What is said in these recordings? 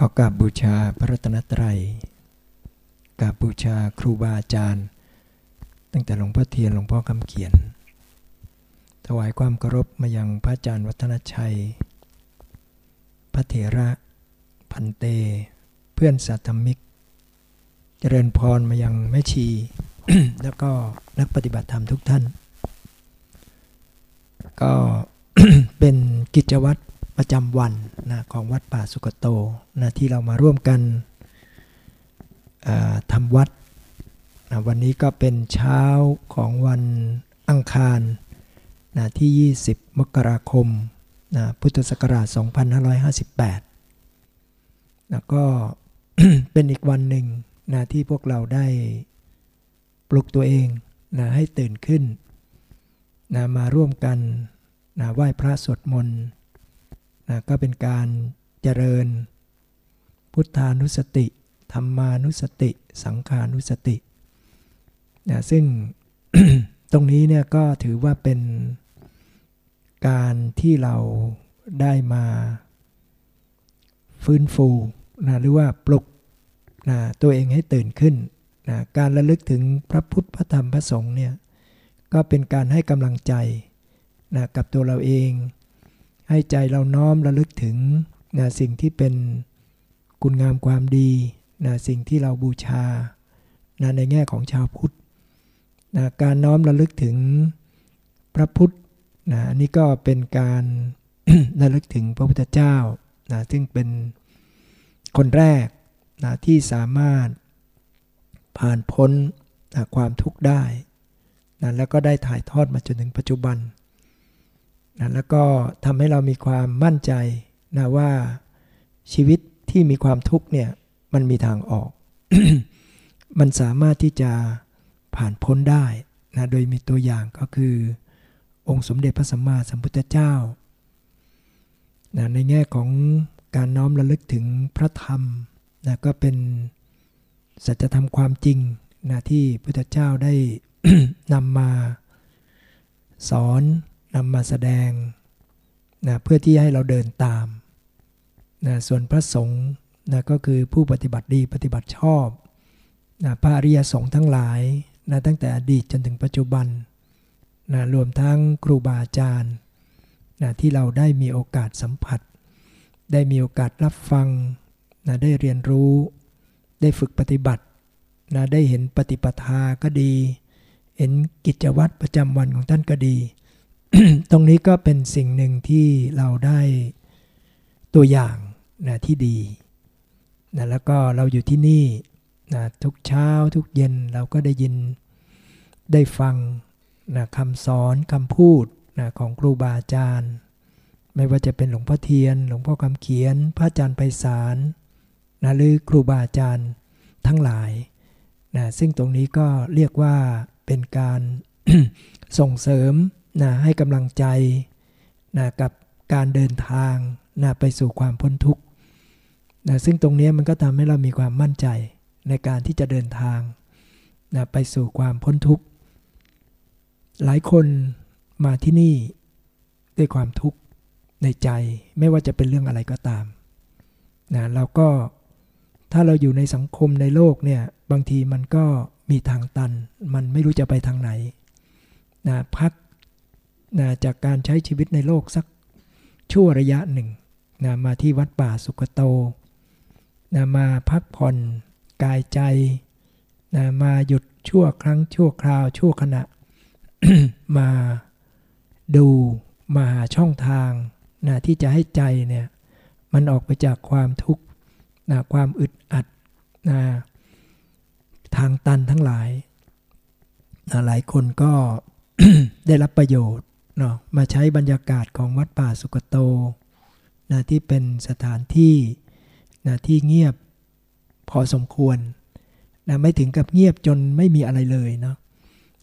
ขอกราบบูชาพระรัตนตรัยกราบบูชาครูบาอาจารย์ ตั้งแต่หลวงพ่อเทียนหลวงพ่อคำเขียน ถวายความเคารพมายังพระอาจารย์วัฒนชัย พระเถระพันเต เพื่อนสัตธมิก เจริญพรมายังแม่ชี แล้วก็นักปฏิบัติธรรมทุกท่าน ก็เป็นกิจวัตร ประจำวันนะของวัดป่าสุกโตนะที่เรามาร่วมกันทำวัดนะวันนี้ก็เป็นเช้าของวันอังคารนะที่ 20 มกราคมนะพุทธศักราช 2558นะก็เป็นอีกวันหนึ่งนะที่พวกเราได้ปลุกตัวเองนะให้ตื่นขึ้นนะมาร่วมกันนะไหว้พระสวดมนต์ นะก็เป็นการเจริญ พุทธานุสติธรรมานุสติ สังขานุสตินะซึ่งตรงนี้เนี่ยก็ถือว่าเป็นการที่เราได้มาฟื้นฟูนะหรือว่าปลุกนะตัวเองให้ตื่นขึ้นนะการระลึกถึงพระพุทธพระธรรมพระสงฆ์เนี่ยก็เป็นการให้กำลังใจนะกับตัวเราเอง ให้ใจเราน้อมระลึกถึงนะสิ่งที่เป็นคุณงามความดีนะสิ่งที่เราบูชานะในแง่ของชาวพุทธนะการน้อมระลึกถึงพระพุทธนะนี่ก็เป็นการระลึกถึงพระพุทธเจ้านะซึ่งเป็นคนแรกนะที่สามารถผ่านพ้นนะความทุกข์ได้นะแล้วก็ได้ถ่ายทอดมาจนถึงปัจจุบัน นะแล้วก็ทำให้เรามีความมั่นใจนะว่าชีวิตที่มีความทุกข์เนี่ยมันมีทางออก มันสามารถที่จะผ่านพ้นได้นะโดยมีตัวอย่างก็คือ องค์สมเด็จพระสัมมาสัมพุทธเจ้านะในแง่ของการน้อมระลึกถึงพระธรรมนะก็เป็นสัจธรรมความจริงนะที่พุทธเจ้าได้ นำมาสอน นำมาแสดงนะเพื่อที่ให้เราเดินตามนะส่วนพระสงฆ์นะก็คือผู้ปฏิบัติดีปฏิบัติชอบนะพระอริยสงฆ์ทั้งหลายนะตั้งแต่อดีตจนถึงปัจจุบันนะรวมทั้งครูบาอาจารย์นะที่เราได้มีโอกาสสัมผัส ได้มีโอกาสรับฟังนะได้เรียนรู้ ได้ฝึกปฏิบัตินะได้เห็นปฏิปทาก็ดี เห็นกิจวัตรประจำวันของท่านก็ดี ตรงนี้ก็เป็นสิ่งหนึ่งที่เราได้ตัวอย่างนะที่ดีนะแล้วก็เราอยู่ที่นี่นะทุกเช้าทุกเย็นเราก็ได้ยินได้ฟังนะคำสอนคำพูดนะของครูบาอาจารย์ ไม่ว่าจะเป็นหลวงพ่อเทียน หลวงพ่อคำเขียน พระอาจารย์ไพศาลนะหรือครูบาอาจารย์ทั้งหลายนะซึ่งตรงนี้ก็เรียกว่าเป็นการส่งเสริม นะให้กำลังใจนะกับการเดินทางนะไปสู่ความพ้นทุกข์นะซึ่งตรงนี้มันก็ทำให้เรามีความมั่นใจในการที่จะเดินทางนะไปสู่ความพ้นทุกข์ หลายคนมาที่นี่ด้วยความทุกข์ในใจไม่ว่าจะเป็นเรื่องอะไรก็ตามนะเราก็ถ้าเราอยู่ในสังคมในโลกเนี่ยบางทีมันก็มีทางตัน มันไม่รู้จะไปทางไหนนะพัก นะจากการใช้ชีวิตในโลกสักชั่วระยะหนึ่งนะมาที่วัดป่าสุกโตนะมาพักผ่อนกายใจนะมาหยุดชั่วครั้งชั่วคราวชั่วขณะ มาดูมาหาช่องทางนะที่จะให้ใจเนี่ยมันออกไปจากความทุกข์นะความอึดอัดนะทางตันทั้งหลายนะหลายคนก็ได้รับประโยชน์ เนาะมาใช้บรรยากาศของวัดป่าสุกโตนะที่เป็นสถานที่นะที่เงียบพอสมควรนะไม่ถึงกับเงียบจนไม่มีอะไรเลยเนาะ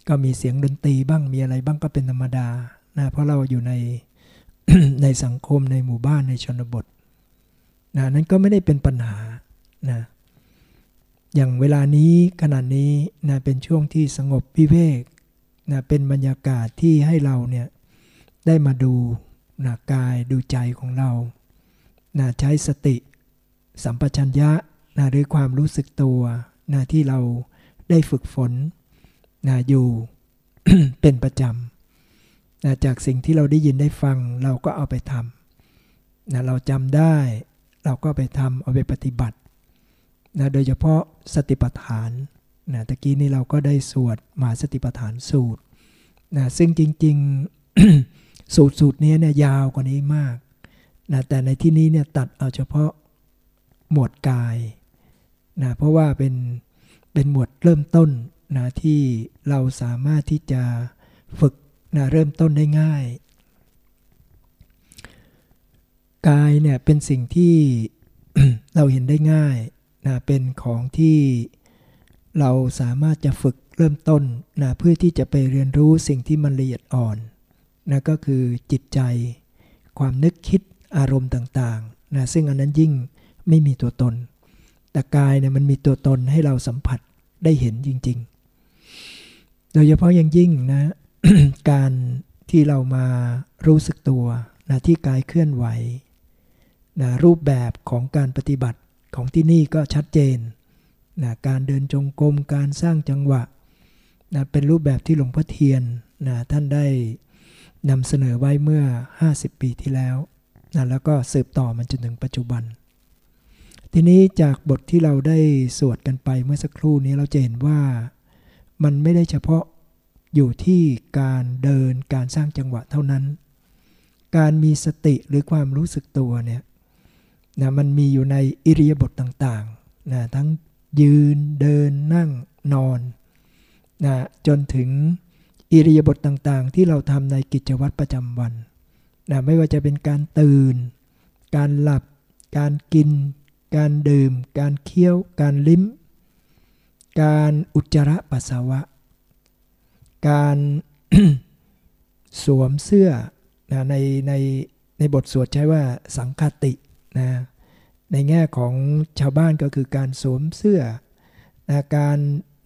ก็มีเสียงดนตรีบ้างมีอะไรบ้างก็เป็นธรรมดานะเพราะเราอยู่ในในสังคมในหมู่บ้านในชนบทนะนั้นก็ไม่ได้เป็นปัญหานะอย่างเวลานี้ขณะนี้นะเป็นช่วงที่สงบพิเวกนะเป็นบรรยากาศที่ให้เราเนี่ย ได้มาดูนะกายดูใจของเรานะใช้สติสัมปชัญญะนะหรือความรู้สึกตัวนะที่เราได้ฝึกฝนนะอยู่เป็นประจำนะจากสิ่งที่เราได้ยินได้ฟังเราก็เอาไปทำนะเราจำได้ เราก็ไปทำเอาไปปฏิบัตินะโดยเฉพาะสติปัฏฐานนะตะกี้นี้เราก็ได้สวดมาสติปัฏฐานสูตรนะซึ่งจริง ๆ สูตรสูตรนี้เนี่ยยาวกว่านี้มากนะแต่ในที่นี้เนี่ยตัดเอาเฉพาะหมวดกายนะเพราะว่าเป็นเป็นหมวดเริ่มต้นนะที่เราสามารถที่จะฝึกนะเริ่มต้นได้ง่าย กายเนี่ยเป็นสิ่งที่เราเห็นได้ง่ายนะเป็นของที่เราสามารถจะฝึกเริ่มต้นนะเพื่อที่จะไปเรียนรู้สิ่งที่มันละเอียดอ่อน นะก็คือจิตใจ ความนึกคิดอารมณ์ต่างๆนะซึ่งอันนั้นยิ่งไม่มีตัวตน แต่กายเนี่ยมันมีตัวตนให้เราสัมผัสได้เห็นจริง ๆ โดยเฉพาะอย่างยิ่งนะการที่เรามารู้สึกตัวนะที่กายเคลื่อนไหวนะรูปแบบของการปฏิบัติของที่นี่ก็ชัดเจนนะการเดินจงกรมการสร้างจังหวะนะเป็นรูปแบบที่หลวงพ่อเทียนนะท่านได้ นำเสนอไว้เมื่อ 50 ปีที่แล้วนะแล้วก็สืบต่อมันจนถึงปัจจุบัน ทีนี้จากบทที่เราได้สวดกันไปเมื่อสักครู่นี้เราจะเห็นว่ามันไม่ได้เฉพาะอยู่ที่การเดินการสร้างจังหวะเท่านั้น การมีสติหรือความรู้สึกตัวเนี่ยนะมันมีอยู่ในอิริยาบถต่างๆนะทั้งยืนเดินนั่งนอนนะจนถึง อิริยาบถต่างๆ ที่เราทำในกิจวัตรประจำวันนะไม่ว่าจะเป็นการตื่น การหลับ การกิน การดื่ม การเคี้ยว การลิ้ม การอุจจาระปัสสาวะ การสวมเสื้อนะในในในบทสวดใช้ว่าสังคตินะในแง่ของชาวบ้านก็คือการสวมเสื้อนะการ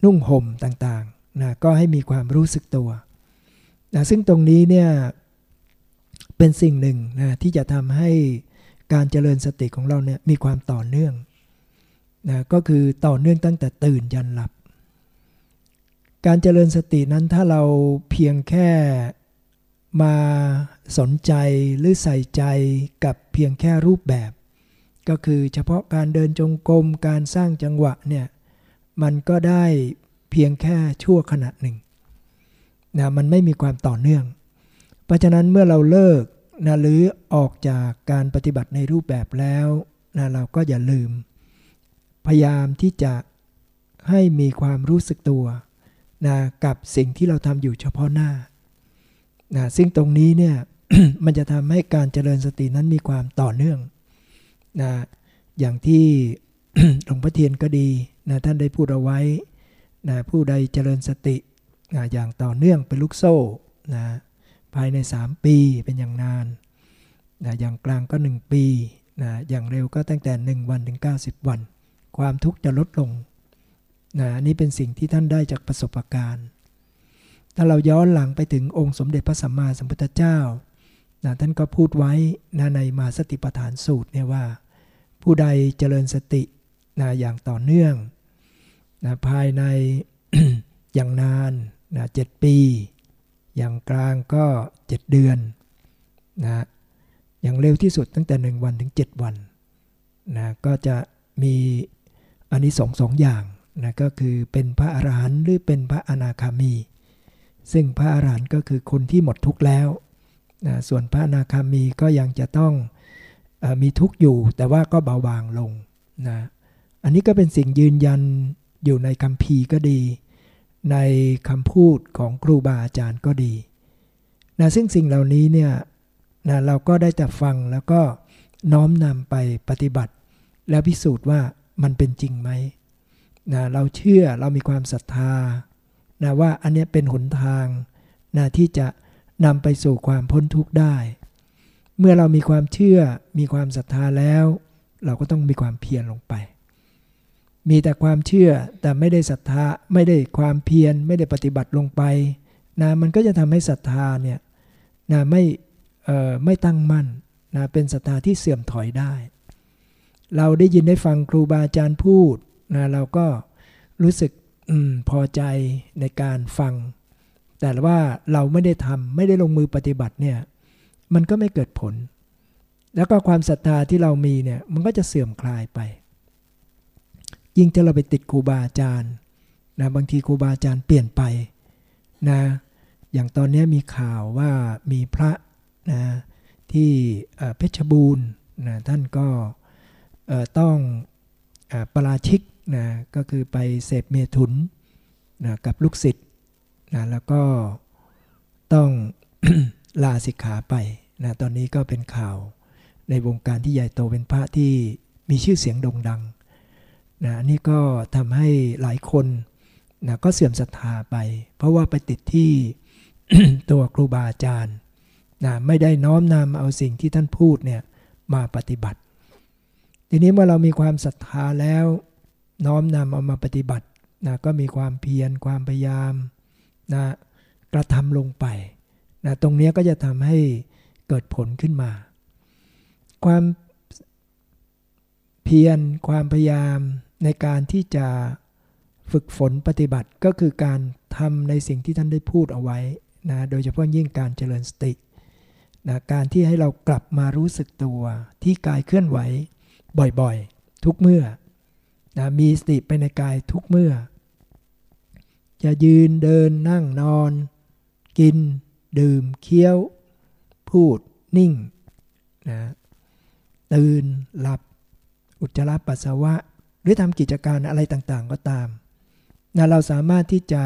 นุ่งห่มต่างๆ นะก็ให้มีความรู้สึกตัวนะซึ่งตรงนี้เนี่ยเป็นสิ่งหนึ่งนะที่จะทำให้การเจริญสติของเราเนี่ยมีความต่อเนื่องนะก็คือต่อเนื่องตั้งแต่ตื่นยันหลับ การเจริญสตินั้นถ้าเราเพียงแค่มาสนใจหรือใส่ใจกับเพียงแค่รูปแบบ ก็คือเฉพาะการเดินจงกรมการสร้างจังหวะเนี่ยมันก็ได้ เพียงแค่ชั่วขณะหนึ่งนะมันไม่มีความต่อเนื่อง เพราะฉะนั้นเมื่อเราเลิกนะหรือออกจากการปฏิบัติในรูปแบบแล้วนะเราก็อย่าลืม พยายามที่จะให้มีความรู้สึกตัวนะกับสิ่งที่เราทำอยู่เฉพาะหน้านะซึ่งตรงนี้เนี่ยมันจะทำให้การเจริญสตินั้นมีความต่อเนื่องนะอย่างที่หลวงพ่อเทียนก็ดีนะท่านได้พูดเอาไว้ นะผู้ใดเจริญสตินะอย่างต่อเนื่องเป็นลูกโซ่นะภายใน 3 ปีเป็นอย่างนานนะอย่างกลางก็ 1 ปีนะอย่างเร็วก็ตั้งแต่ 1 วันถึง 90 วัน ความทุกข์จะลดลงนะนี่เป็นสิ่งที่ท่านได้จากประสบการณ์ ถ้าเราย้อนหลังไปถึงองค์สมเด็จพระสัมมาสัมพุทธเจ้านะท่านก็พูดไว้นะในมาสติปฐานสูตรเนี่ยว่า ผู้ใดเจริญสตินะอย่างต่อเนื่อง นะภายในอย่างนานนะเจ็ดปี อย่างกลางก็เจ็ดเดือนนะอย่างเร็วที่สุดตั้งแต่หนึ่งวันถึงเจ็ดวันนะก็จะมีอันนี้สองสองอย่างนะก็คือเป็นพระอรหันต์หรือเป็นพระอนาคามี ซึ่งพระอรหันต์ก็คือคนที่หมดทุกข์แล้วนะส่วนพระอนาคามีก็ยังจะต้องมีทุกข์อยู่ แต่ว่าก็เบาบางลงนะอันนี้ก็เป็นสิ่งยืนยัน อยู่ในคำพีก็ดี ในคำพูดของครูบาอาจารย์ก็ดีนะซึ่งสิ่งเหล่านี้เนี่ยนะเราก็ได้แต่ฟังแล้วก็น้อมนำไปปฏิบัติ แล้วพิสูจน์ว่ามันเป็นจริงไหมนะเราเชื่อเรามีความศรัทธานะว่าอันนี้เป็นหนทางนะที่จะนำไปสู่ความพ้นทุกข์ได้ เมื่อเรามีความเชื่อมีความศรัทธาแล้ว เราก็ต้องมีความเพียรลงไป มีแต่ความเชื่อแต่ไม่ได้ศรัทธาไม่ได้ความเพียรไม่ได้ปฏิบัติลงไปนะมันก็จะทำให้ศรัทธาเนี่ยนะไม่ไม่ตั้งมั่นนะเป็นศรัทธาที่เสื่อมถอยได้ เราได้ยินได้ฟังครูบาอาจารย์พูดนะเราก็รู้สึกอพอใจในการฟัง แต่ว่าเราไม่ได้ทำไม่ได้ลงมือปฏิบัติเนี่ยมันก็ไม่เกิดผล แล้วก็ความศรัทธาที่เรามีเนี่ยมันก็จะเสื่อมคลายไป ยิ่งถ้าเราไปติดครูบาอาจารย์นะบางทีครูบาอาจารย์เปลี่ยนไปนะอย่างตอนนี้มีข่าวว่ามีพระนะที่เพชรบูรณ์นะท่านก็ต้องประราชิกนะก็คือไปเสพเมถุนนะกับลูกศิษย์นะแล้วก็ต้อง ลาสิกขาไปนะตอนนี้ก็เป็นข่าวในวงการที่ใหญ่โตเป็นพระที่มีชื่อเสียงโด่งดัง นะนี่ก็ทำให้หลายคนนะก็เสื่อมศรัทธาไป เพราะว่าไปติดที่ตัวครูบาอาจารย์นะไม่ได้น้อมนำเอาสิ่งที่ท่านพูดเนี่ยมาปฏิบัติ ทีนี้เมื่อเรามีความศรัทธาแล้ว น้อมนำเอามาปฏิบัตินะก็มีความเพียรความพยายามนะกระทำลงไปนะตรงนี้ก็จะทำให้เกิดผลขึ้นมา ความเพียรความพยายาม ในการที่จะฝึกฝนปฏิบัติก็คือการทำในสิ่งที่ท่านได้พูดเอาไว้นะโดยเฉพาะยิ่งการเจริญสตินะการที่ให้เรากลับมารู้สึกตัวที่กายเคลื่อนไหวบ่อยๆ ทุกเมื่อนะมีสติไปในกายทุกเมื่อ จะยืนเดินนั่งนอน กิน ดื่ม เคี้ยว พูด นิ่งนะตื่นหลับ อุจจาระปัสสาวะ รือทำกิจการอะไรต่างๆก็ตามนะเราสามารถที่จะ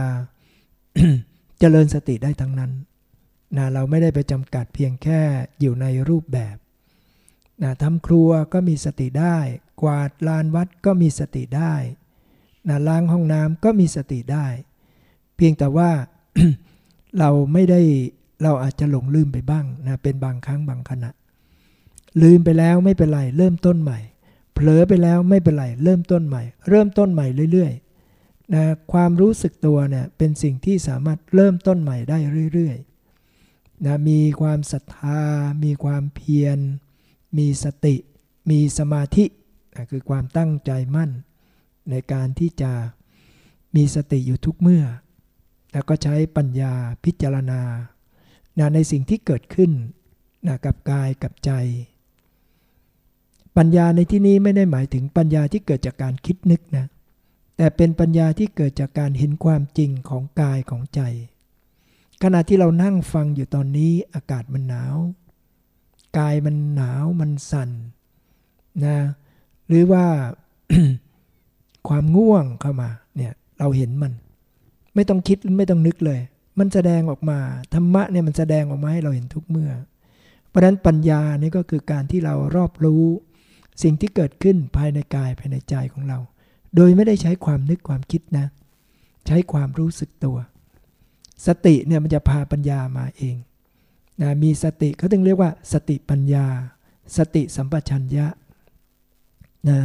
เจริญสติได้ทั้งนั้นนะเราไม่ได้ไปจำกัดเพียงแค่อยู่ในรูปแบบนะทำครัวก็มีสติได้ กวาดลานวัดก็มีสติได้นะล้างห้องน้ำก็มีสติได้ เพียงแต่ว่าเราไม่ได้เราอาจจะหลงลืมไปบ้างนะเป็นบางครั้งบางขณะ ลืมไปแล้วไม่เป็นไรเริ่มต้นใหม่ เผลอไปแล้วไม่เป็นไรเริ่มต้นใหม่ เริ่มต้นใหม่เรื่อยๆนะความรู้สึกตัวเนี่ยเป็นสิ่งที่สามารถเริ่มต้นใหม่ได้เรื่อยๆนะมีความศรัทธา มีความเพียร มีสติ มีสมาธิคือความตั้งใจมั่น ในการที่จะมีสติอยู่ทุกเมื่อ แล้วก็ใช้ปัญญาพิจารณานะในสิ่งที่เกิดขึ้นนะกับกายกับใจ ปัญญาในที่นี้ไม่ได้หมายถึงปัญญาที่เกิดจากการคิดนึกนะ แต่เป็นปัญญาที่เกิดจากการเห็นความจริงของกายของใจ ขณะที่เรานั่งฟังอยู่ตอนนี้อากาศมันหนาว กายมันหนาวมันสั่นนะหรือว่าความง่วงเข้ามาเนี่ยเราเห็นมัน ไม่ต้องคิดไม่ต้องนึกเลย มันแสดงออกมาธรรมะเนี่ยมันแสดงออกมาให้เราเห็นทุกเมื่อ เพราะนั้นปัญญานี่ก็คือการที่เรารอบรู้ สิ่งที่เกิดขึ้นภายในกายภายในใจของเรา โดยไม่ได้ใช้ความนึกความคิดนะ ใช้ความรู้สึกตัว สติเนี่ยมันจะพาปัญญามาเองนะมีสติเขาถึงเรียกว่า สติปัญญา สติสัมปชัญญะนะ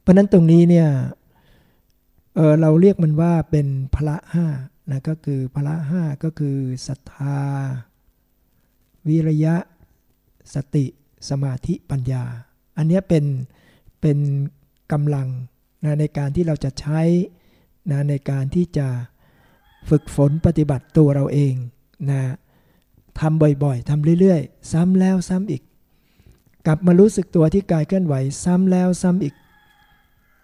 เพราะนั้นตรงนี้เนี่ยเเราเรียกมันว่าเป็นพละห้านะก็คือพละห้าก็คือศรัทธา วิริยะ สติ สมาธิปัญญา อันนี้เป็นเป็นกำลังนะในการที่เราจะใช้นะในการที่จะฝึกฝนปฏิบัติตัวเราเองนะทำบ่อยๆทำเรื่อยๆ ซ้ำแล้วซ้ำอีก กลับมารู้สึกตัวที่กายเคลื่อนไหว ซ้ำแล้วซ้ำอีก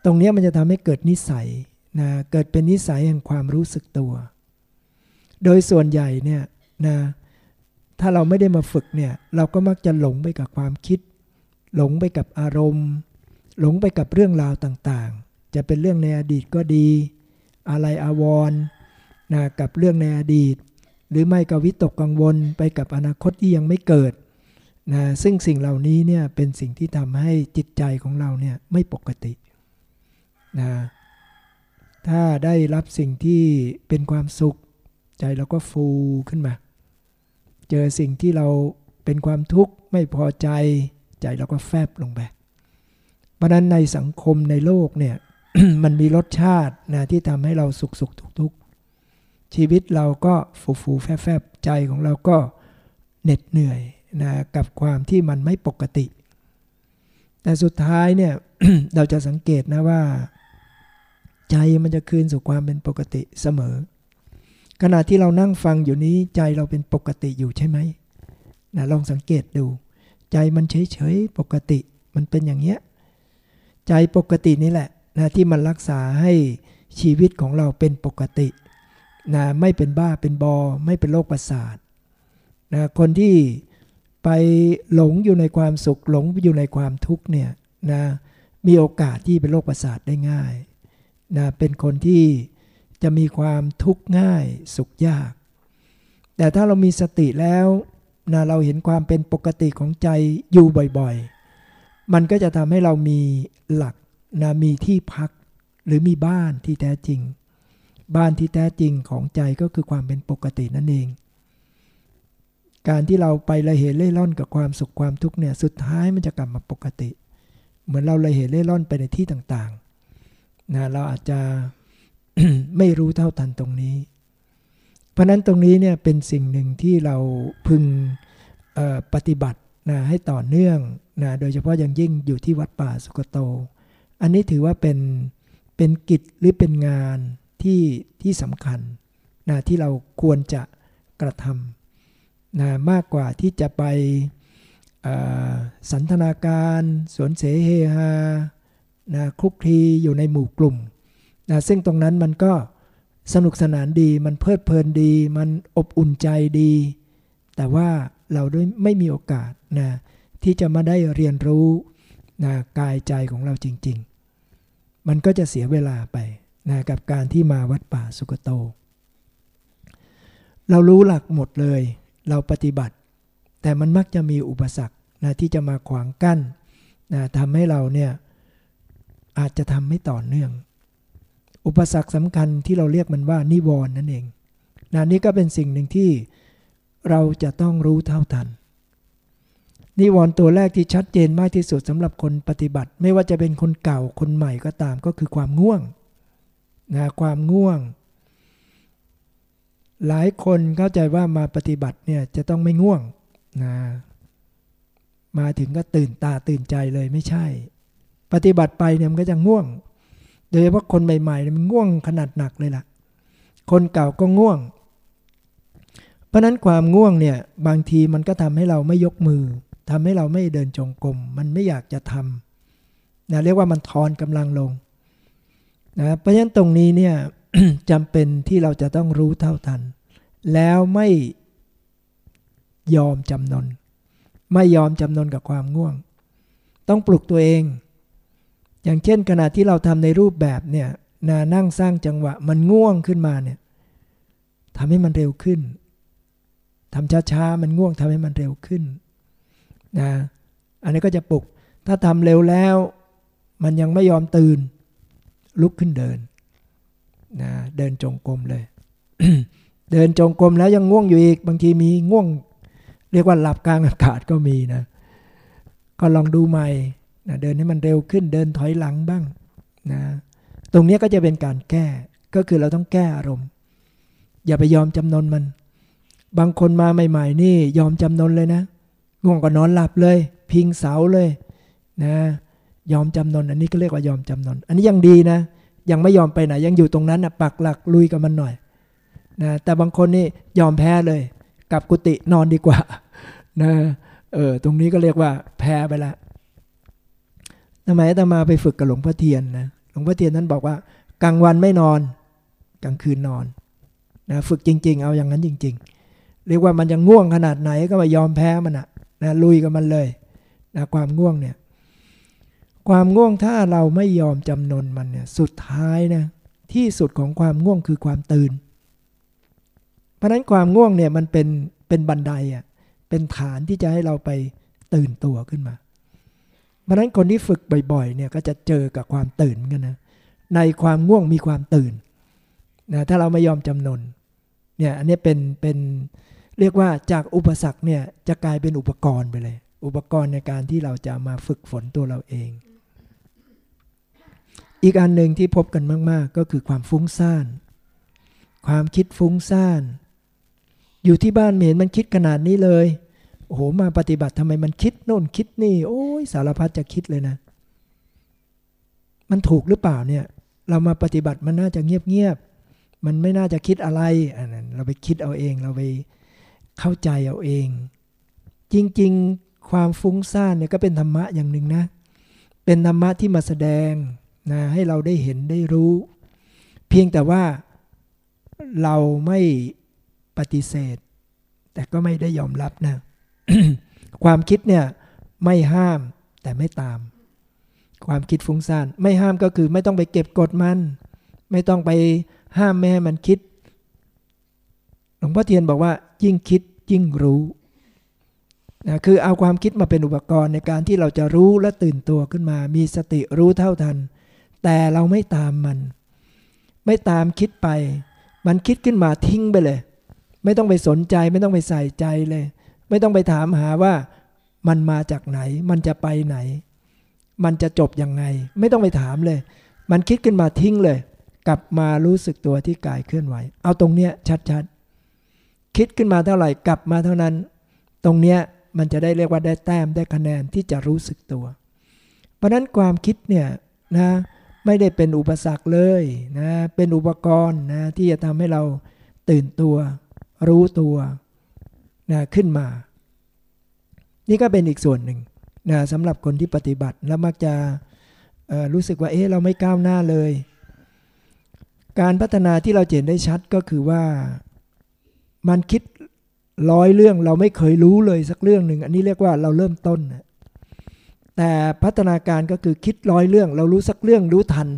ตรงนี้มันจะทำให้เกิดนิสัยนะเกิดเป็นนิสัยแห่งความรู้สึกตัว โดยส่วนใหญ่เนี่ยนะถ้าเราไม่ได้มาฝึกเนี่ยเราก็มักจะหลงไปกับความคิด หลงไปกับอารมณ์ หลงไปกับเรื่องราวต่างๆ จะเป็นเรื่องในอดีตก็ดี อะไรอาวรณ์นะกับเรื่องในอดีต หรือไม่ก็วิตกกังวลไปกับอนาคตที่ยังไม่เกิดนะซึ่งสิ่งเหล่านี้เนี่ยเป็นสิ่งที่ทำให้จิตใจของเราเนี่ยไม่ปกตินะถ้าได้รับสิ่งที่เป็นความสุข ใจเราก็ฟูขึ้นมา เจอสิ่งที่เราเป็นความทุกข์ไม่พอใจ ใจเราก็แฟบลงไป เพราะนั้นในสังคมในโลกเนี่ยมันมีรสชาตินะที่ทำให้เราสุขสุขทุกทุกชีวิตเราก็ฟูฟูแฟบแฟบใจของเราก็เหน็ดเหนื่อยนะกับความที่มันไม่ปกติ แต่สุดท้ายเนี่ยเราจะสังเกตนะว่า ใจมันจะคืนสู่ความเป็นปกติเสมอ ขณะที่เรานั่งฟังอยู่นี้ใจเราเป็นปกติอยู่ใช่ไหมนะลองสังเกตดู ใจมันเฉยเฉยปกติมันเป็นอย่างเงี้ยใจปกตินี่แหละนะที่มันรักษาให้ชีวิตของเราเป็นปกตินะไม่เป็นบ้าเป็นบอ ไม่เป็นโรคประสาทนะคนที่ไปหลงอยู่ในความสุขหลงอยู่ในความทุกข์เนี่ยนะมีโอกาสที่เป็นโรคประสาทได้ง่ายนะเป็นคนที่จะมีความทุกข์ง่ายสุขยาก แต่ถ้าเรามีสติแล้ว นะเราเห็นความเป็นปกติของใจอยู่บ่อยๆ มันก็จะทำให้เรามีหลักนะมีที่พักหรือมีบ้านที่แท้จริง บ้านที่แท้จริงของใจก็คือความเป็นปกตินั่นเอง การที่เราไปละเหตุเล่ร่อนกับความสุขความทุกข์เนี่ยสุดท้ายมันจะกลับมาปกติ เหมือนเราละเหตุเล่ร่อนไปในที่ต่างๆนะเราอาจจะไม่รู้เท่าทันตรงนี้ เพราะนั้นตรงนี้เนี่ยเป็นสิ่งหนึ่งที่เราพึงปฏิบัตินะให้ต่อเนื่องนะโดยเฉพาะอย่างยิ่งอยู่ที่วัดป่าสุกโต อันนี้ถือว่าเป็นเป็นกิจหรือเป็นงานที่ที่สำคัญนะที่เราควรจะกระทำนะมากกว่าที่จะไปสันทนาการสวนเสเฮฮานะคลุกคลีอยู่ในหมู่กลุ่มนะซึ่งตรงนั้นมันก็ สนุกสนานดีมันเพลิดเพลินดี มันอบอุ่นใจดี แต่ว่าเราด้วยไม่มีโอกาสนะที่จะมาได้เรียนรู้นะกายใจของเราจริง ๆ มันก็จะเสียเวลาไปนะกับการที่มาวัดป่าสุกโต เรารู้หลักหมดเลย เราปฏิบัติ แต่มันมักจะมีอุปสรรคนะที่จะมาขวางกั้นนะทำให้เราเนี่ยอาจจะทำไม่ต่อเนื่อง อุปสรรคสำคัญที่เราเรียกมันว่านิวรณ์นั่นเองนะนี่ก็เป็นสิ่งหนึ่งที่เราจะต้องรู้เท่าทัน นิวรณ์ตัวแรกที่ชัดเจนมากที่สุดสำหรับคนปฏิบัติ ไม่ว่าจะเป็นคนเก่าคนใหม่ก็ตามก็คือความง่วงนะความง่วง หลายคนเข้าใจว่ามาปฏิบัติเนี่ยจะต้องไม่ง่วงนะมาถึงก็ตื่นตาตื่นใจเลยไม่ใช่ ปฏิบัติไปเนี่ยมันก็จะง่วง โดยเฉพาะคนใหม่ๆมันง่วงขนาดหนักเลยล่ะ คนเก่าก็ง่วง เพราะนั้นความง่วงเนี่ยบางทีมันก็ทำให้เราไม่ยกมือทำให้เราไม่เดินจงกรมมันไม่อยากจะทำนะเรียกว่ามันทอนกำลังลงนะเพราะฉะนั้นตรงนี้เนี่ยจำเป็นที่เราจะต้องรู้เท่าทัน แล้วไม่ยอมจำนน ไม่ยอมจำนนกับความง่วง ต้องปลุกตัวเอง อย่างเช่นขณะที่เราทำในรูปแบบเนี่ยนานั่งสร้างจังหวะมันง่วงขึ้นมาเนี่ยทำให้มันเร็วขึ้นทำช้าๆมันง่วงทำให้มันเร็วขึ้นนะอันนี้ก็จะปลุก ถ้าทำเร็วแล้ว มันยังไม่ยอมตื่น ลุกขึ้นเดินนะเดินจงกรมเลย เดินจงกรมแล้วยังง่วงอยู่อีก บางทีมีง่วง เรียกว่าหลับกลางอากาศก็มีนะ ก็ลองดูใหม่ นะเดินให้มันเร็วขึ้นเดินถอยหลังบ้างนะตรงนี้ก็จะเป็นการแก้ก็คือเราต้องแก้อารมณ์ อย่าไปยอมจำนนมัน บางคนมาใหม่ๆ นี่ยอมจำนนเลยนะง่วงก็นอนหลับเลย พิงเสาเลยนะยอมจำนนอันนี้ก็เรียกว่ายอมจำนน อันนี้ยังดีนะ ยังไม่ยอมไปไหน ยังอยู่ตรงนั้นนะปักหลักลุยกับมันหน่อยนะแต่บางคนนี่ยอมแพ้เลย กับกุฏินอนดีกว่านะเออตรงนี้ก็เรียกว่าแพ้ไปละ ทำไมอาตมาไปฝึกกับหลวงพ่อเทียนนะ หลวงพ่อเทียนนั้นบอกว่ากลางวันไม่นอน กลางคืนนอนนะฝึกจริง ๆ เอาอย่างนั้นจริง ๆ เรียกว่ามันยังง่วงขนาดไหนก็มายอมแพ้มันอะนะลุยกับมันเลยนะความง่วงเนี่ย ความง่วงถ้าเราไม่ยอมจำนนมันเนี่ยสุดท้ายนะที่สุดของความง่วงคือความตื่น เพราะนั้นความง่วงเนี่ยมันเป็นเป็นบันไดอะเป็นฐานที่จะให้เราไปตื่นตัวขึ้นมา เพราะนั้นคนที่ฝึกบ่อยๆเนี่ยก็จะเจอกับความตื่นกันนะในความง่วงมีความตื่นนะถ้าเราไม่ยอมจำนนเนี่ยอันนี้เป็นเป็นเรียกว่าจากอุปสรรคเนี่ยจะกลายเป็นอุปกรณ์ไปเลย อุปกรณ์ในการที่เราจะมาฝึกฝนตัวเราเอง อีกอันหนึ่งที่พบกันมาก ๆ ก็คือความฟุ้งซ่านความคิดฟุ้งซ่านอยู่ที่บ้านเห็นมันคิดขนาดนี้เลย โอ้โหมาปฏิบัติทำไมมันคิดโน่นคิดนี่ โอ้ยสารพัดจะคิดเลยนะ มันถูกหรือเปล่าเนี่ย เรามาปฏิบัติมันน่าจะเงียบๆมันไม่น่าจะคิดอะไรอันนั้นเราไปคิดเอาเองเราไปเข้าใจเอาเอง จริงๆความฟุ้งซ่านเนี่ยก็เป็นธรรมะอย่างหนึ่งนะ เป็นธรรมะที่มาแสดงนะให้เราได้เห็นได้รู้ เพียงแต่ว่าเราไม่ปฏิเสธ แต่ก็ไม่ได้ยอมรับนะ ความคิดเนี่ยไม่ห้ามแต่ไม่ตาม ความคิดฟุ้งซ่านไม่ห้ามก็คือไม่ต้องไปเก็บกดมัน ไม่ต้องไปห้ามไม่ให้มันคิดหลวงพ่อเทียนบอกว่ายิ่งคิดยิ่งรู้นะคือเอาความคิดมาเป็นอุปกรณ์ในการที่เราจะรู้และตื่นตัวขึ้นมา มีสติรู้เท่าทัน แต่เราไม่ตามมัน ไม่ตามคิดไป มันคิดขึ้นมาทิ้งไปเลย ไม่ต้องไปสนใจไม่ต้องไปใส่ใจเลย ไม่ต้องไปถามหาว่ามันมาจากไหน มันจะไปไหน มันจะจบยังไง ไม่ต้องไปถามเลย มันคิดขึ้นมาทิ้งเลย กลับมารู้สึกตัวที่กายเคลื่อนไหว เอาตรงเนี้ยชัดๆ คิดขึ้นมาเท่าไหร่กลับมาเท่านั้น ตรงเนี้ยมันจะได้เรียกว่าได้แต้มได้คะแนนที่จะรู้สึกตัว เพราะนั้นความคิดเนี่ยนะไม่ได้เป็นอุปสรรคเลยนะเป็นอุปกรณ์นะที่จะทำให้เราตื่นตัว รู้ตัว นะขึ้นมา นี่ก็เป็นอีกส่วนหนึ่งนะสำหรับคนที่ปฏิบัติแล้วมักจะรู้สึกว่าเอ๊ะเราไม่ก้าวหน้าเลย การพัฒนาที่เราเห็นได้ชัดก็คือว่ามันคิดร้อยเรื่องเราไม่เคยรู้เลยสักเรื่องหนึ่งอันนี้เรียกว่าเราเริ่มต้นแต่พัฒนาการก็คือคิดร้อยเรื่อง เรารู้สักเรื่องรู้ทัน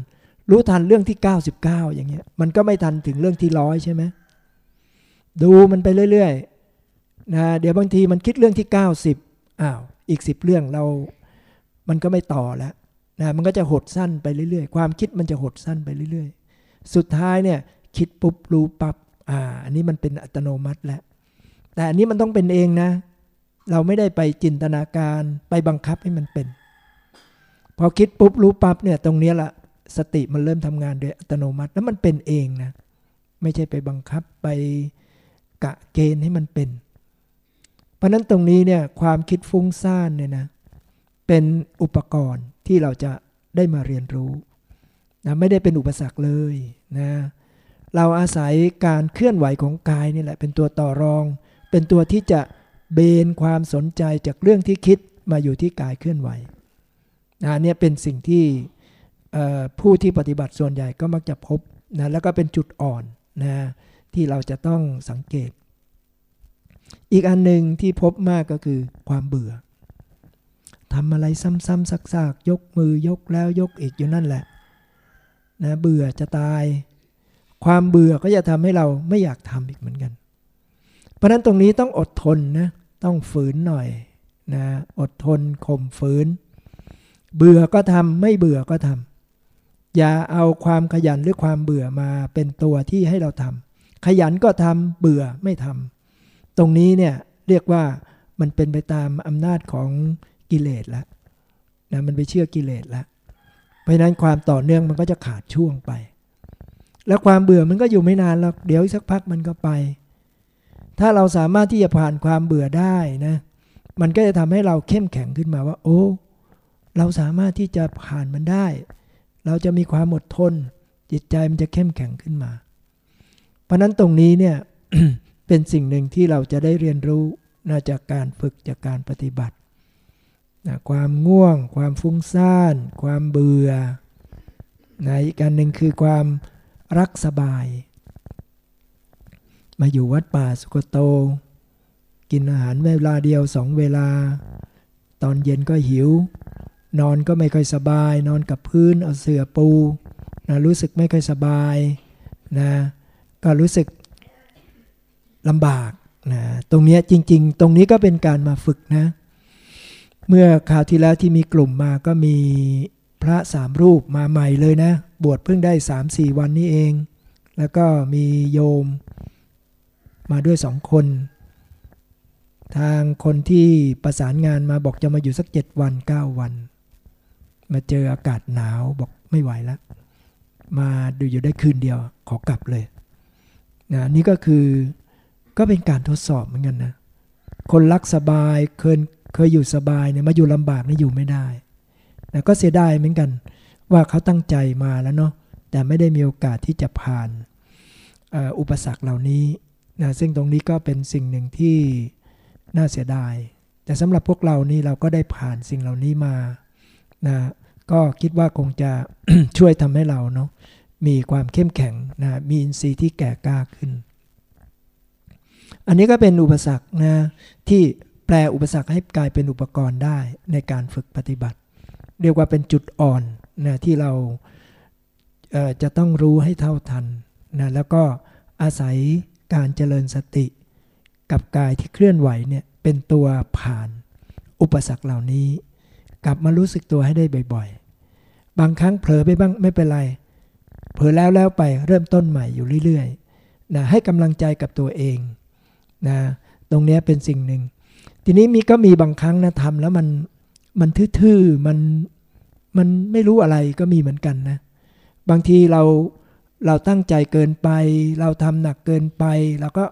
รู้ทันเรื่องที่ 99 อย่างเงี้ยมันก็ไม่ทันถึงเรื่องที่ร้อยใช่ไหมดูมันไปเรื่อยๆ นะเดี๋ยวบางทีมันคิดเรื่องที่ 90อ้าวอีกสิบเรื่องเรา มันก็ไม่ต่อแล้วนะมันก็จะหดสั้นไปเรื่อยๆ ความคิดมันจะหดสั้นไปเรื่อยๆ สุดท้ายเนี่ยคิดปุ๊บรู้ปับ๊บอ่าอันนี้มันเป็นอัตโนมัติแล้ว แต่อันนี้มันต้องเป็นเองนะ เราไม่ได้ไปจินตนาการไปบังคับให้มันเป็น พอคิดปุ๊บรู้ปั๊บเนี่ยตรงนี้ละสติมันเริ่มทำงานโดยอัตโนมัติแล้วมันเป็นเองนะ ไม่ใช่ไปบังคับไปกะเกณฑ์ให้มันเป็น เพราะนั้นตรงนี้เนี่ยความคิดฟุ้งซ่านเนี่ยนะเป็นอุปกรณ์ที่เราจะได้มาเรียนรู้นะไม่ได้เป็นอุปสรรคเลยนะเราอาศัยการเคลื่อนไหวของกายนี่แหละเป็นตัวต่อรอง เป็นตัวที่จะเบนความสนใจจากเรื่องที่คิดมาอยู่ที่กายเคลื่อนไหวนะเนี่ยเป็นสิ่งที่ผู้ที่ปฏิบัติส่วนใหญ่ก็มักจะพบนะแล้วก็เป็นจุดอ่อนนะที่เราจะต้องสังเกต อีกอันหนึ่งที่พบมากก็คือความเบื่อทำอะไรซ้ำๆซักๆ ยกมือยกแล้วยกอีกอยู่นั่นแหละนะเบื่อจะตาย ความเบื่อก็จะทำให้เราไม่อยากทำอีกเหมือนกัน เพราะนั้นตรงนี้ต้องอดทนนะต้องฝืนหน่อยนะอดทนข่มฝืน เบื่อก็ทำไม่เบื่อก็ทำอย่าเอาความขยันหรือความเบื่อมาเป็นตัวที่ให้เราทำขยันก็ทำเบื่อไม่ทำ ตรงนี้เนี่ยเรียกว่ามันเป็นไปตามอำนาจของกิเลสแล้วนะมันไปเชื่อกิเลสแล้วเพราะฉะนั้นความต่อเนื่องมันก็จะขาดช่วงไป แล้วความเบื่อมันก็อยู่ไม่นานหรอกเดี๋ยวสักพักมันก็ไป ถ้าเราสามารถที่จะผ่านความเบื่อได้นะมันก็จะทำให้เราเข้มแข็งขึ้นมาว่า โอ้ เราสามารถที่จะผ่านมันได้ เราจะมีความอดทน จิตใจมันจะเข้มแข็งขึ้นมา เพราะนั้นตรงนี้เนี่ย เป็นสิ่งหนึ่งที่เราจะได้เรียนรู้นาจากการฝึกจากการปฏิบัตินะความง่วง ความฟุ้งซ่าน ความเบื่อนะอีกการหนึ่งคือความรักสบาย มาอยู่วัดป่าสุกโต กินอาหารเวลาเดียวสองเวลา ตอนเย็นก็หิว นอนก็ไม่ค่อยสบาย นอนกับพื้นเอาเสื่อปูนะรู้สึกไม่ค่อยสบายนะก็รู้สึก ลำบากนะตรงนี้จริง ๆ ตรงนี้ก็เป็นการมาฝึกนะ เมื่อคราวที่แล้วที่มีกลุ่มมาก็มีพระสามรูปมาใหม่เลยนะ บวชเพิ่งได้สามสี่วันนี้เอง แล้วก็มีโยมมาด้วยสองคน ทางคนที่ประสานงานมาบอกจะมาอยู่สักเจ็ดวันเก้าวัน มาเจออากาศหนาวบอกไม่ไหวแล้ว มาดูอยู่ได้คืนเดียวขอกลับเลยนะนี่ก็คือ ก็เป็นการทดสอบเหมือนกันนะ คนรักสบายเคยเคยอยู่สบายเนี่ยมาอยู่ลำบากนี่อยู่ไม่ได้นะก็เสียดายเหมือนกัน ว่าเขาตั้งใจมาแล้วเนาะแต่ไม่ได้มีโอกาสที่จะผ่านอุปสรรคเหล่านี้นะซึ่งตรงนี้ก็เป็นสิ่งหนึ่งที่น่าเสียดาย แต่สำหรับพวกเรานี่เราก็ได้ผ่านสิ่งเหล่านี้มานะก็คิดว่าคงจะช่วยทำให้เราเนาะมีความเข้มแข็งนะมีอินทรีย์ที่แก่กล้าขึ้น อันนี้ก็เป็นอุปสรรคนะที่แปลอุปสรรคให้กลายเป็นอุปกรณ์ได้ในการฝึกปฏิบัติ เรียกว่าเป็นจุดอ่อนนะที่เราจะต้องรู้ให้เท่าทันนะแล้วก็อาศัยการเจริญสติ กับกายที่เคลื่อนไหวเนี่ยเป็นตัวผ่านอุปสรรคเหล่านี้ กลับมารู้สึกตัวให้ได้บ่อยๆ บางครั้งเผลอไปบ้างไม่เป็นไร เผลอแล้วแล้วไปเริ่มต้นใหม่อยู่เรื่อยๆนะให้กำลังใจกับตัวเอง นะตรงนี้เป็นสิ่งหนึ่ง ทีนี้มีก็มีบางครั้งนะทำแล้วมันมันทื่อๆมันมันไม่รู้อะไรก็มีเหมือนกันนะ บางทีเราเราตั้งใจเกินไป เราทำหนักเกินไปเราก็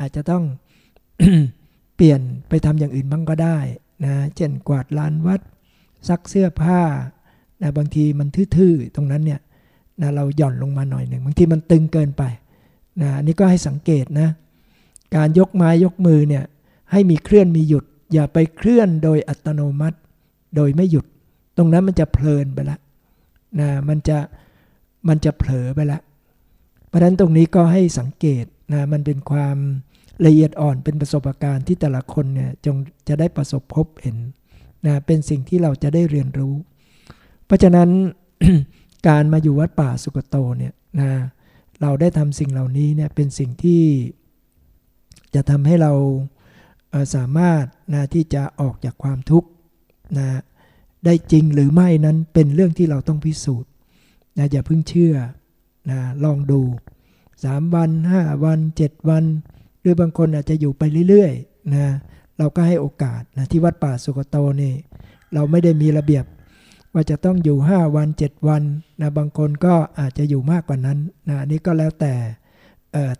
อาจจะต้องเปลี่ยนไปทำอย่างอื่นบ้างก็ได้นะเช่นกวาดลานวัดซักเสื้อผ้านะบางทีมันทื่อๆตรงนั้นเนี่ยนะเราหย่อนลงมาหน่อยหนึ่งบางทีมันตึงเกินไปนะอันนี้ก็ให้สังเกตนะ การยกไม้ยกมือเนี่ยให้มีเคลื่อนมีหยุด อย่าไปเคลื่อนโดยอัตโนมัติ โดยไม่หยุด ตรงนั้นมันจะเพลินไปละนะมันจะมันจะเผลอไปละเพราะฉะนั้นตรงนี้ก็ให้สังเกตนะมันเป็นความละเอียดอ่อนเป็นประสบการณ์ที่แต่ละคนเนี่ยจงจะได้ประสบพบเห็นนะเป็นสิ่งที่เราจะได้เรียนรู้ เพราะฉะนั้นการมาอยู่วัดป่าสุกโตเนี่ยนะเราได้ทำสิ่งเหล่านี้เนี่ยเป็นสิ่งที่ จะทำให้เราสามารถนะที่จะออกจากความทุกข์นะได้จริงหรือไม่นั้นเป็นเรื่องที่เราต้องพิสูจน์นะอย่าเพิ่งเชื่อนะลองดู 3 วัน 5 วัน 7 วัน หรือบางคนอาจจะอยู่ไปเรื่อยๆนะเราก็ให้โอกาสนะที่วัดป่าสุกโตนี่เราไม่ได้มีระเบียบว่าจะต้องอยู่ 5 วัน 7 วันนะบางคนก็อาจจะอยู่มากกว่านั้นนะนี่ก็แล้วแต่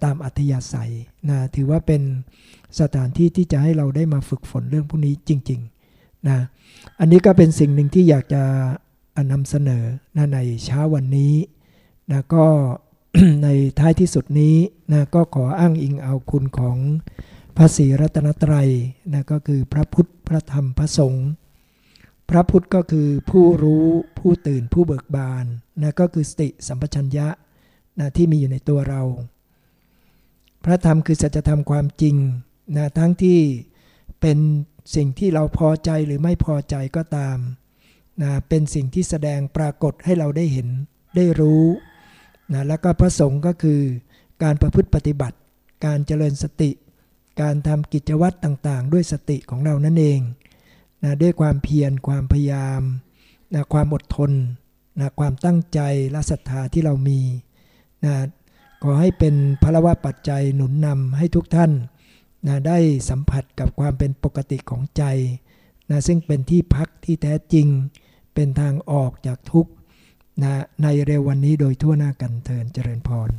ตามอัธยาศัยนะถือว่าเป็นสถานที่ที่จะให้เราได้มาฝึกฝนเรื่องพวกนี้จริงๆนะอันนี้ก็เป็นสิ่งหนึ่งที่อยากจะนำเสนอนะในเช้าวันนี้นะก็ในท้ายที่สุดนี้นะก็ขออ้างอิงเอาคุณของพระศรีรัตนตรัยนะก็คือพระพุทธพระธรรมพระสงฆ์พระพุทธก็คือผู้รู้ผู้ตื่นผู้เบิกบานนะก็คือสติสัมปชัญญะนะที่มีอยู่ในตัวเรา พระธรรมคือสัจธรรมความจริงนะทั้งที่เป็นสิ่งที่เราพอใจหรือไม่พอใจก็ตามนะเป็นสิ่งที่แสดงปรากฏให้เราได้เห็นได้รู้นะแล้วก็พระสงฆ์ก็คือการประพฤติปฏิบัติ การเจริญสติ การทำกิจวัตรต่างๆ ด้วยสติของเรานั่นเองนะด้วยความเพียรความพยายามนะความอดทนนะความตั้งใจและศรัทธาที่เรามีนะ ขอให้เป็นพลวะปัจจัยหนุนนำให้ทุกท่านนะได้สัมผัสกับความเป็นปกติของใจนะซึ่งเป็นที่พักที่แท้จริง เป็นทางออกจากทุกข์นะในเร็ววันนี้โดยทั่วหน้ากันเทินเจริญพร